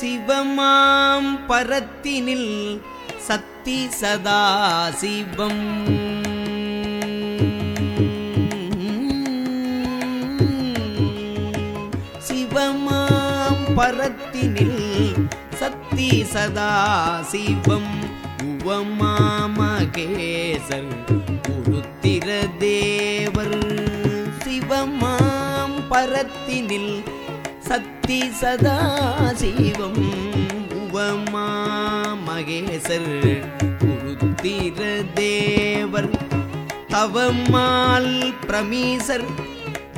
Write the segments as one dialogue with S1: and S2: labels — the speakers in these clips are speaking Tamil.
S1: சிவமாம் பரத்தினில் சத்தி சதா சிவம். சிவமாம் பரத்தினில் சத்தி சதா சிவம். உவமாமகேசர் குருத்திர தேவர். சிவமாம் பரத்தினில் சக்தி சதா சிவம் உவமா மகேசர் குருத்திர தேவர் தவமால் பிரமீசர்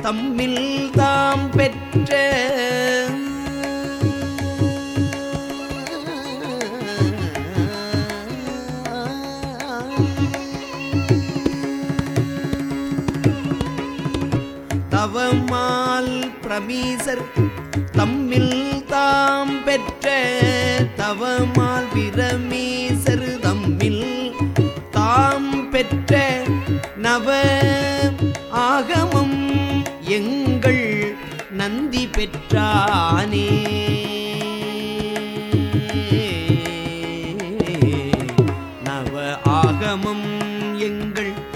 S1: தம்மில் தாம் பெற்ற Thank you. தவமால் பிரமீசர் தம்மில் தாம் பெற்ற தவமால் பிரமீசர் தம்மில் தாம் பெற்ற நவ ஆகமம் எங்கள் நந்தி பெற்றானே. நவ ஆகமம் எங்கள்